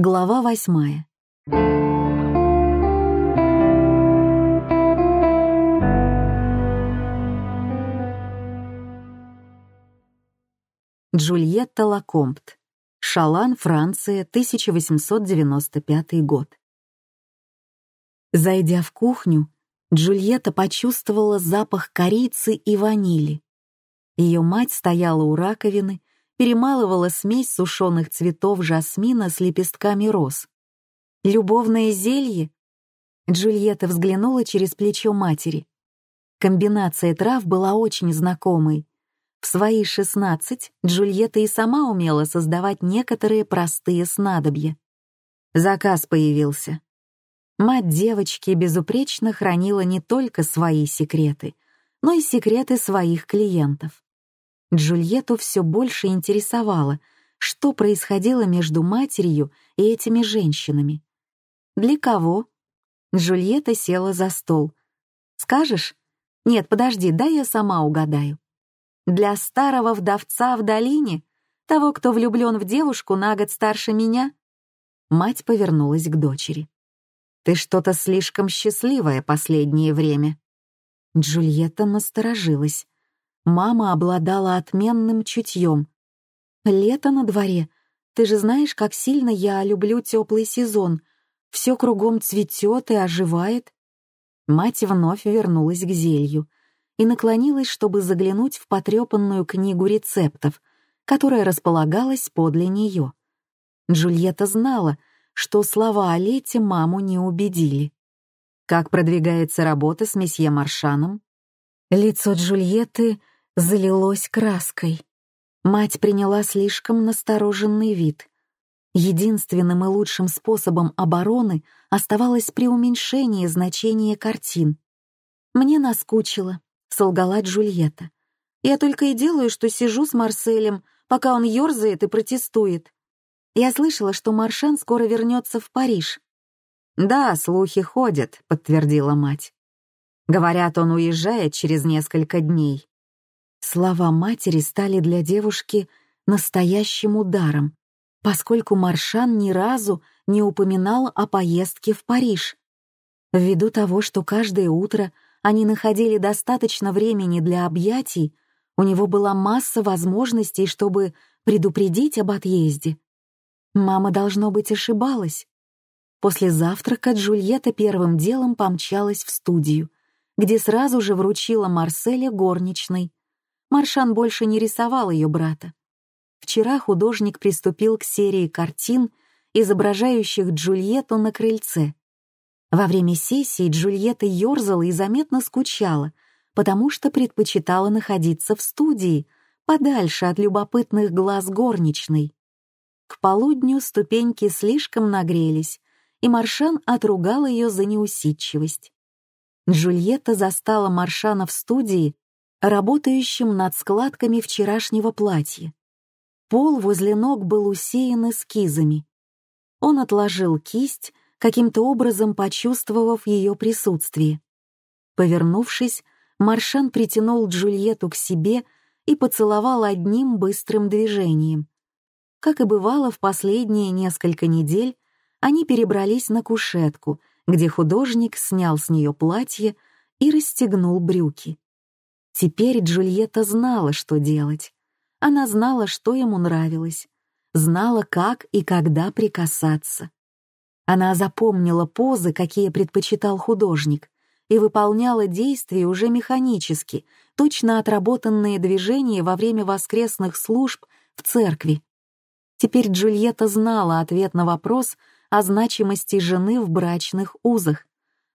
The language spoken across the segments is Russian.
Глава восьмая. Джульетта Лакомпт. Шалан, Франция, 1895 год. Зайдя в кухню, Джульетта почувствовала запах корицы и ванили. Ее мать стояла у раковины, перемалывала смесь сушеных цветов жасмина с лепестками роз. «Любовное зелье?» Джульетта взглянула через плечо матери. Комбинация трав была очень знакомой. В свои шестнадцать Джульетта и сама умела создавать некоторые простые снадобья. Заказ появился. Мать девочки безупречно хранила не только свои секреты, но и секреты своих клиентов. Джульетту все больше интересовало, что происходило между матерью и этими женщинами. «Для кого?» Джульетта села за стол. «Скажешь?» «Нет, подожди, дай я сама угадаю». «Для старого вдовца в долине? Того, кто влюблен в девушку на год старше меня?» Мать повернулась к дочери. Ты что-то слишком счастливая последнее время». Джульетта насторожилась. Мама обладала отменным чутьем. «Лето на дворе. Ты же знаешь, как сильно я люблю теплый сезон. Все кругом цветет и оживает». Мать вновь вернулась к зелью и наклонилась, чтобы заглянуть в потрепанную книгу рецептов, которая располагалась подле нее. Джульетта знала, что слова о лете маму не убедили. Как продвигается работа с месье Маршаном? Лицо Джульетты залилось краской. Мать приняла слишком настороженный вид. Единственным и лучшим способом обороны оставалось преуменьшение значения картин. «Мне наскучило», — солгала Джульетта. «Я только и делаю, что сижу с Марселем, пока он ёрзает и протестует. Я слышала, что Маршан скоро вернется в Париж. «Да, слухи ходят», — подтвердила мать. «Говорят, он уезжает через несколько дней». Слова матери стали для девушки настоящим ударом, поскольку Маршан ни разу не упоминал о поездке в Париж. Ввиду того, что каждое утро они находили достаточно времени для объятий, у него была масса возможностей, чтобы предупредить об отъезде. Мама, должно быть, ошибалась. После завтрака Джульетта первым делом помчалась в студию, где сразу же вручила Марселя горничной. Маршан больше не рисовал ее брата. Вчера художник приступил к серии картин, изображающих Джульетту на крыльце. Во время сессии Джульетта ерзала и заметно скучала, потому что предпочитала находиться в студии, подальше от любопытных глаз горничной. К полудню ступеньки слишком нагрелись, и Маршан отругал ее за неусидчивость. Джульетта застала Маршана в студии, работающим над складками вчерашнего платья. Пол возле ног был усеян эскизами. Он отложил кисть, каким-то образом почувствовав ее присутствие. Повернувшись, Маршан притянул Джульетту к себе и поцеловал одним быстрым движением. Как и бывало в последние несколько недель, они перебрались на кушетку, где художник снял с нее платье и расстегнул брюки. Теперь Джульетта знала, что делать. Она знала, что ему нравилось, знала, как и когда прикасаться. Она запомнила позы, какие предпочитал художник, и выполняла действия уже механически, точно отработанные движения во время воскресных служб в церкви. Теперь Джульетта знала ответ на вопрос о значимости жены в брачных узах,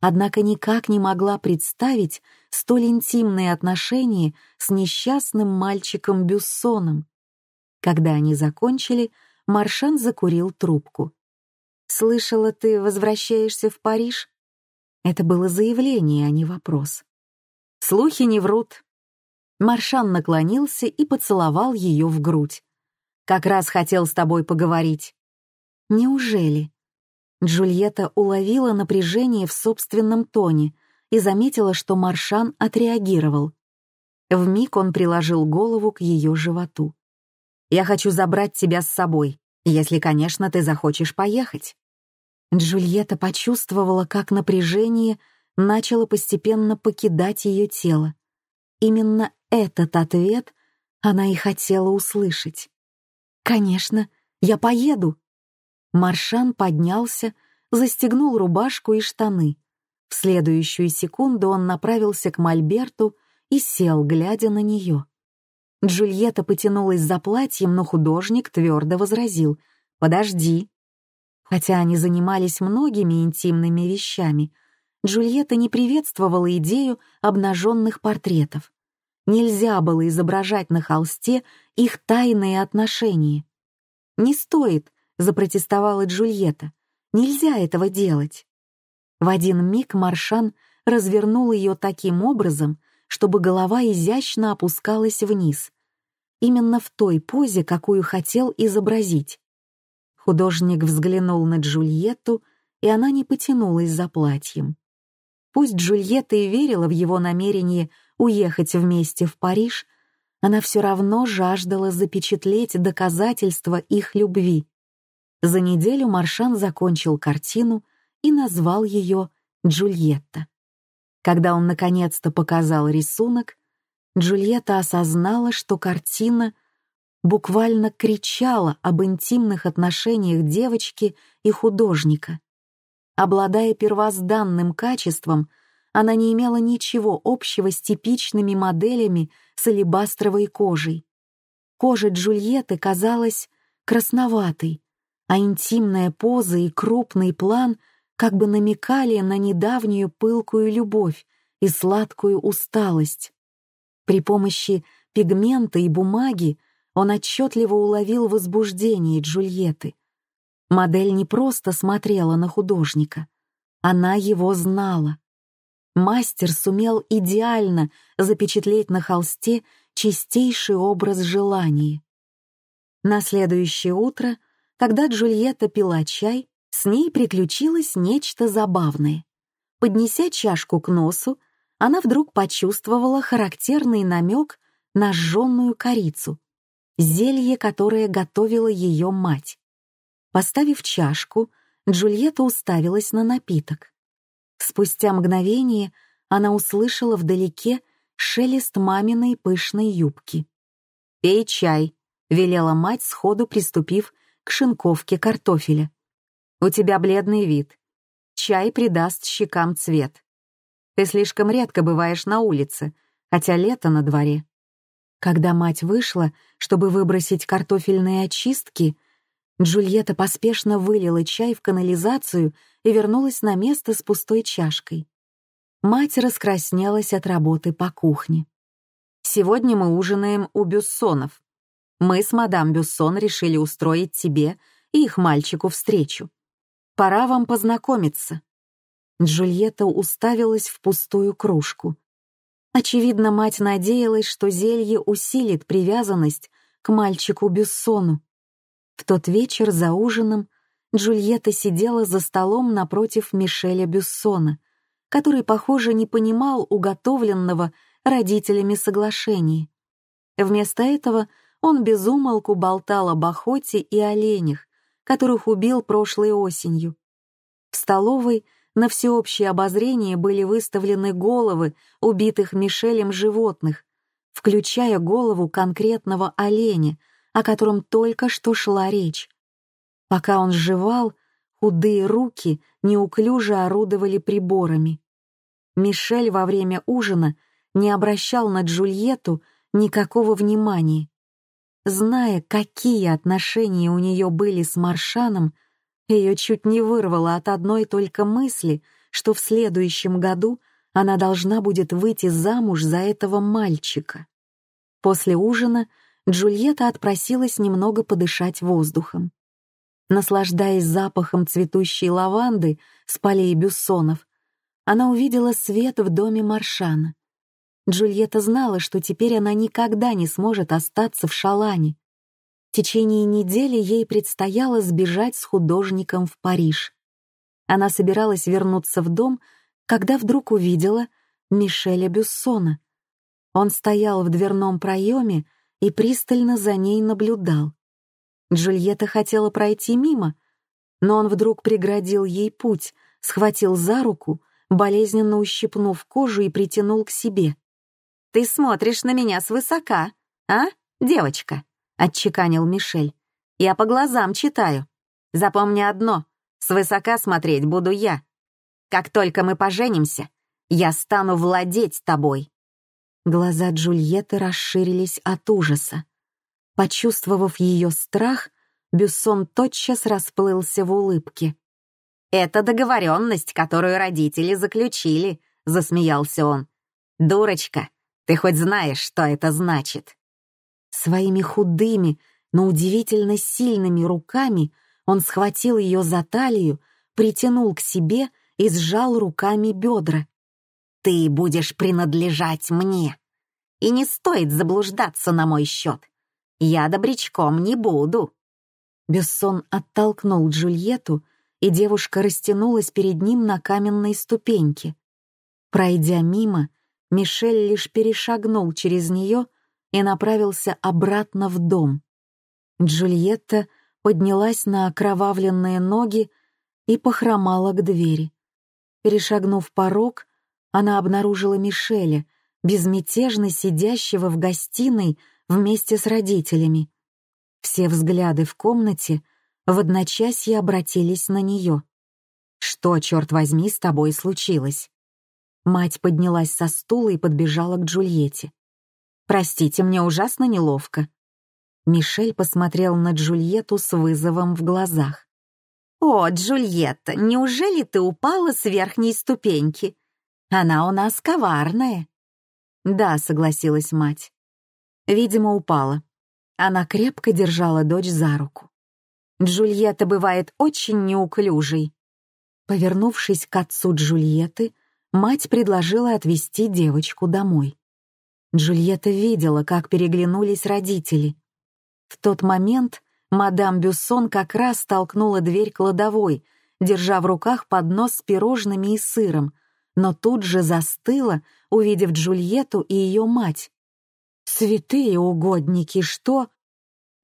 однако никак не могла представить столь интимные отношения с несчастным мальчиком Бюссоном. Когда они закончили, Маршан закурил трубку. «Слышала, ты возвращаешься в Париж?» Это было заявление, а не вопрос. «Слухи не врут». Маршан наклонился и поцеловал ее в грудь. Как раз хотел с тобой поговорить». «Неужели?» Джульетта уловила напряжение в собственном тоне и заметила, что Маршан отреагировал. Вмиг он приложил голову к ее животу. «Я хочу забрать тебя с собой. Если, конечно, ты захочешь поехать. Джульетта почувствовала, как напряжение начало постепенно покидать ее тело. Именно этот ответ она и хотела услышать. «Конечно, я поеду!» Маршан поднялся, застегнул рубашку и штаны. В следующую секунду он направился к Мольберту и сел, глядя на нее. Джульетта потянулась за платьем, но художник твердо возразил «Подожди». Хотя они занимались многими интимными вещами, Джульетта не приветствовала идею обнаженных портретов. Нельзя было изображать на холсте их тайные отношения. «Не стоит», — запротестовала Джульетта. «Нельзя этого делать». В один миг Маршан развернул ее таким образом, чтобы голова изящно опускалась вниз, именно в той позе, какую хотел изобразить. Художник взглянул на Джульетту, и она не потянулась за платьем. Пусть Джульетта и верила в его намерение уехать вместе в Париж, она все равно жаждала запечатлеть доказательства их любви. За неделю Маршан закончил картину и назвал ее «Джульетта». Когда он наконец-то показал рисунок, Джульетта осознала, что картина буквально кричала об интимных отношениях девочки и художника. Обладая первозданным качеством, она не имела ничего общего с типичными моделями с алебастровой кожей. Кожа Джульетты казалась красноватой, а интимная поза и крупный план — как бы намекали на недавнюю пылкую любовь и сладкую усталость. При помощи пигмента и бумаги он отчетливо уловил возбуждение Джульетты. Модель не просто смотрела на художника, она его знала. Мастер сумел идеально запечатлеть на холсте чистейший образ желания. На следующее утро, когда Джульетта пила чай, с ней приключилось нечто забавное. Поднеся чашку к носу, она вдруг почувствовала характерный намек на жженную корицу, зелье, которое готовила ее мать. Поставив чашку, Джульетта уставилась на напиток. Спустя мгновение она услышала вдалеке шелест маминой пышной юбки. «Пей чай», — велела мать, сходу приступив к шинковке картофеля. У тебя бледный вид. Чай придаст щекам цвет. Ты слишком редко бываешь на улице, хотя лето на дворе. Когда мать вышла, чтобы выбросить картофельные очистки, Джульетта поспешно вылила чай в канализацию и вернулась на место с пустой чашкой. Мать раскраснелась от работы по кухне. «Сегодня мы ужинаем у Бюссонов. Мы с мадам Бюссон решили устроить тебе и их мальчику встречу. Пора вам познакомиться». Джульетта уставилась в пустую кружку. Очевидно, мать надеялась, что зелье усилит привязанность к мальчику Бюссону. В тот вечер за ужином Джульетта сидела за столом напротив Мишеля Бюссона, который, похоже, не понимал уготовленного родителями соглашения. Вместо этого он безумолку болтал об охоте и оленях, которых убил прошлой осенью. В столовой на всеобщее обозрение были выставлены головы убитых Мишелем животных, включая голову конкретного оленя, о котором только что шла речь. Пока он жевал, худые руки неуклюже орудовали приборами. Мишель во время ужина не обращал на Джульетту никакого внимания. Зная, какие отношения у нее были с Маршаном, ее чуть не вырвало от одной только мысли, что в следующем году она должна будет выйти замуж за этого мальчика. После ужина Джульетта отпросилась немного подышать воздухом. Наслаждаясь запахом цветущей лаванды с полей бюссонов, она увидела свет в доме Маршана. Джульетта знала, что теперь она никогда не сможет остаться в Шалане. В течение недели ей предстояло сбежать с художником в Париж. Она собиралась вернуться в дом, когда вдруг увидела Мишеля Бюссона. Он стоял в дверном проеме и пристально за ней наблюдал. Джульетта хотела пройти мимо, но он вдруг преградил ей путь, схватил за руку, болезненно ущипнув кожу и притянул к себе. «Ты смотришь на меня свысока, а, девочка?» — отчеканил Мишель. «Я по глазам читаю. Запомни одно — свысока смотреть буду я. Как только мы поженимся, я стану владеть тобой». Глаза Джульетты расширились от ужаса. Почувствовав ее страх, Бюссон тотчас расплылся в улыбке. «Это договоренность, которую родители заключили», — засмеялся он. «Дурочка, ты хоть знаешь, что это значит?» Своими худыми, но удивительно сильными руками он схватил ее за талию, притянул к себе и сжал руками бедра. «Ты будешь принадлежать мне, и не стоит заблуждаться на мой счет. Я добрячком не буду». Бессон оттолкнул Джульетту, и девушка растянулась перед ним на каменной ступеньке. Пройдя мимо, Мишель лишь перешагнул через нее и направился обратно в дом. Джульетта поднялась на окровавленные ноги и похромала к двери. Перешагнув порог, она обнаружила Мишеля, безмятежно сидящего в гостиной вместе с родителями. Все взгляды в комнате в одночасье обратились на нее. «Что, черт возьми, с тобой случилось?» Мать поднялась со стула и подбежала к Джульетте. «Простите, мне ужасно неловко». Мишель посмотрел на Джульетту с вызовом в глазах. «О, Джульетта, неужели ты упала с верхней ступеньки? Она у нас коварная». «Да», — согласилась мать. Видимо, упала. Она крепко держала дочь за руку. Джульетта бывает очень неуклюжей. Повернувшись к отцу Джульетты, мать предложила отвезти девочку домой. Джульетта видела, как переглянулись родители. В тот момент мадам Бюссон как раз толкнула дверь кладовой, держа в руках поднос с пирожными и сыром, но тут же застыла, увидев Джульетту и ее мать. «Святые угодники, что?»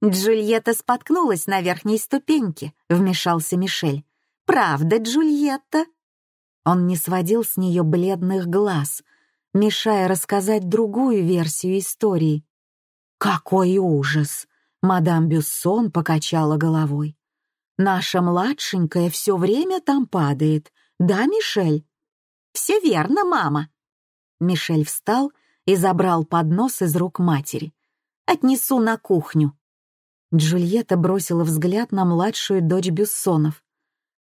«Джульетта споткнулась на верхней ступеньке», — вмешался Мишель. «Правда, Джульетта?» Он не сводил с нее бледных глаз, мешая рассказать другую версию истории. «Какой ужас!» — мадам Бюссон покачала головой. «Наша младшенькая все время там падает, да, Мишель?» «Все верно, мама». Мишель встал и забрал поднос из рук матери. «Отнесу на кухню». Джульетта бросила взгляд на младшую дочь Бюссонов,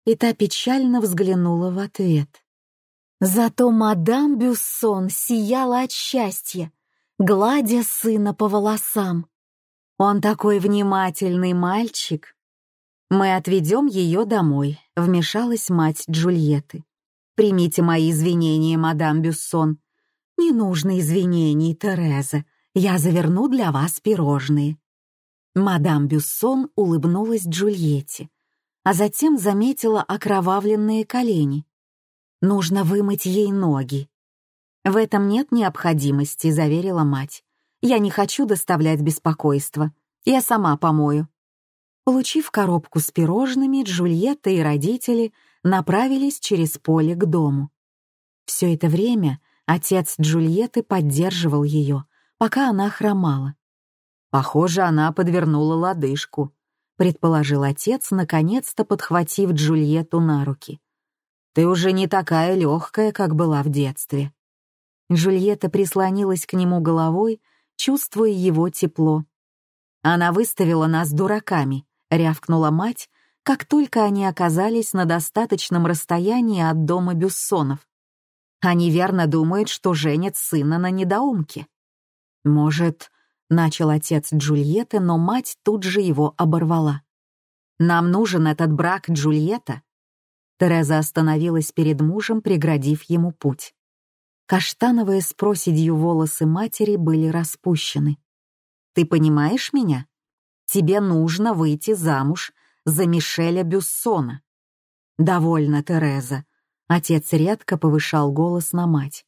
и та печально взглянула в ответ. Зато мадам Бюссон сияла от счастья, гладя сына по волосам. «Он такой внимательный мальчик!» «Мы отведем ее домой», — вмешалась мать Джульетты. «Примите мои извинения, мадам Бюссон. «Не нужно извинений, Тереза. Я заверну для вас пирожные». Мадам Бюссон улыбнулась Джульетте, а затем заметила окровавленные колени. «Нужно вымыть ей ноги». «В этом нет необходимости», — заверила мать. «Я не хочу доставлять беспокойство. Я сама помою». Получив коробку с пирожными, Джульетта и родители направились через поле к дому. Все это время Отец Джульетты поддерживал ее, пока она хромала. «Похоже, она подвернула лодыжку», — предположил отец, наконец-то подхватив Джульетту на руки. «Ты уже не такая легкая, как была в детстве». Джульетта прислонилась к нему головой, чувствуя его тепло. «Она выставила нас дураками», — рявкнула мать, как только они оказались на достаточном расстоянии от дома Бюссонов. Они верно думают, что женят сына на недоумке. Может, начал отец Джульетты, но мать тут же его оборвала. Нам нужен этот брак, Джульетта. Тереза остановилась перед мужем, преградив ему путь. Каштановые с проседью волосы матери были распущены. «Ты понимаешь меня? Тебе нужно выйти замуж за Мишеля Бюссона». «Довольно, Тереза», Отец редко повышал голос на мать,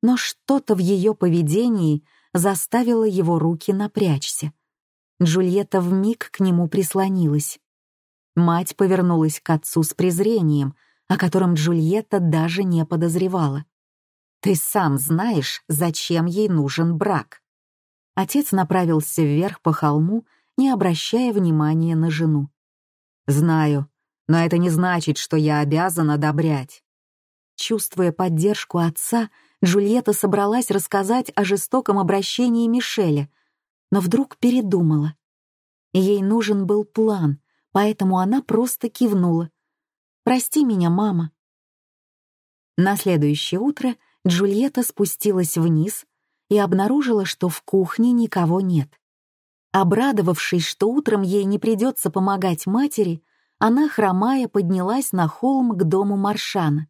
но что-то в ее поведении заставило его руки напрячься. Джульетта вмиг к нему прислонилась. Мать повернулась к отцу с презрением, о котором Джульетта даже не подозревала. «Ты сам знаешь, зачем ей нужен брак». Отец направился вверх по холму, не обращая внимания на жену. «Знаю, но это не значит, что я обязан одобрять». Чувствуя поддержку отца, Джульетта собралась рассказать о жестоком обращении Мишеля, но вдруг передумала. Ей нужен был план, поэтому она просто кивнула. «Прости меня, мама». На следующее утро Джульетта спустилась вниз и обнаружила, что в кухне никого нет. Обрадовавшись, что утром ей не придется помогать матери, она, хромая, поднялась на холм к дому Маршана.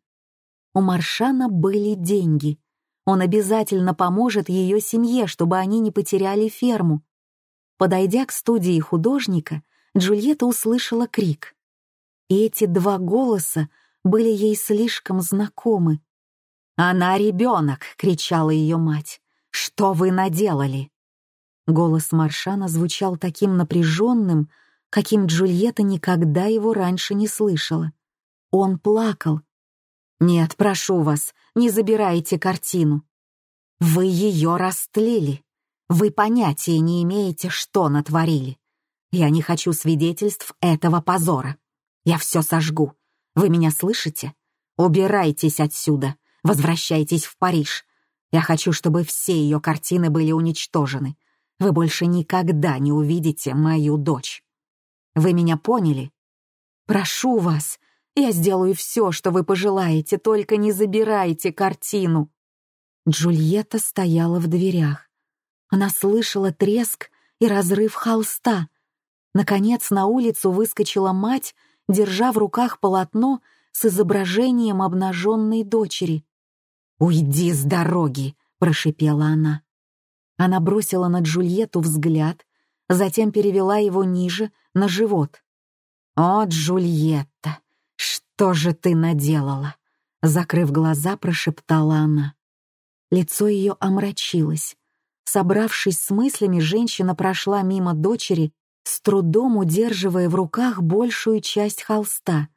У Маршана были деньги. Он обязательно поможет ее семье, чтобы они не потеряли ферму. Подойдя к студии художника, Джульетта услышала крик. И эти два голоса были ей слишком знакомы. «Она ребенок!» — кричала ее мать. «Что вы наделали?» Голос Маршана звучал таким напряженным, каким Джульетта никогда его раньше не слышала. Он плакал, «Нет, прошу вас, не забирайте картину. Вы ее растлили. Вы понятия не имеете, что натворили. Я не хочу свидетельств этого позора. Я все сожгу. Вы меня слышите? Убирайтесь отсюда. Возвращайтесь в Париж. Я хочу, чтобы все ее картины были уничтожены. Вы больше никогда не увидите мою дочь. Вы меня поняли? Прошу вас, я сделаю все, что вы пожелаете, только не забирайте картину». Джульетта стояла в дверях. Она слышала треск и разрыв холста. Наконец на улицу выскочила мать, держа в руках полотно с изображением обнаженной дочери. «Уйди с дороги!» — прошипела она. Она бросила на Джульетту взгляд, затем перевела его ниже, на живот. «О, Джульетта, «Что же ты наделала?» Закрыв глаза, прошептала она. Лицо ее омрачилось. Собравшись с мыслями, женщина прошла мимо дочери, с трудом удерживая в руках большую часть холста.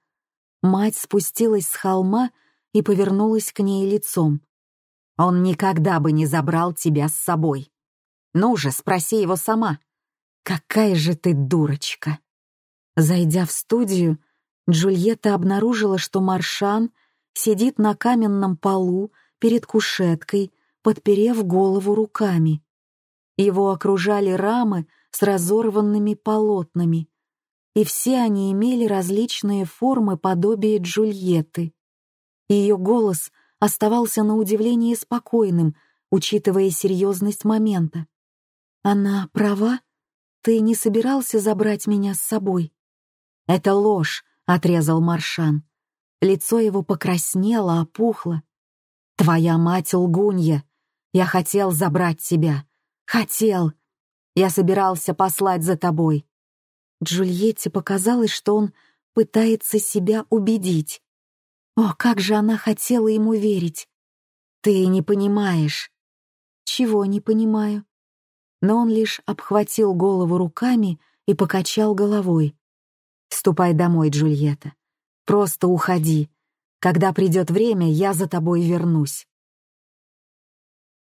Мать спустилась с холма и повернулась к ней лицом. «Он никогда бы не забрал тебя с собой. Ну же, спроси его сама. Какая же ты дурочка!» Зайдя в студию, Джульетта обнаружила, что Маршан сидит на каменном полу перед кушеткой, подперев голову руками. Его окружали рамы с разорванными полотнами, и все они имели различные формы подобия Джульетты. Ее голос оставался на удивление спокойным, учитывая серьезность момента. «Она права? Ты не собирался забрать меня с собой?» «Это ложь», — отрезал Маршан. Лицо его покраснело, опухло. «Твоя мать лгунья. Я хотел забрать тебя. Хотел. Я собирался послать за тобой». Джульетте показалось, что он пытается себя убедить. О, как же она хотела ему верить. «Ты не понимаешь». «Чего не понимаю?» Но он лишь обхватил голову руками и покачал головой. Ступай домой, Джульетта. Просто уходи. Когда придет время, я за тобой вернусь.